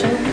感。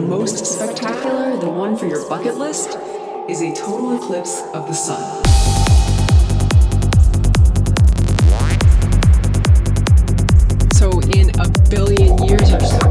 Most spectacular, the one for your bucket list, is a total eclipse of the sun. So, in a billion years or so,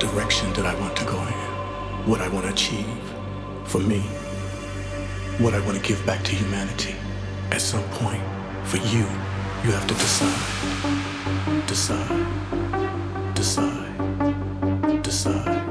direction that I want to go in, what I want to achieve for me, what I want to give back to humanity. At some point, for you, you have to decide. Decide. Decide. Decide.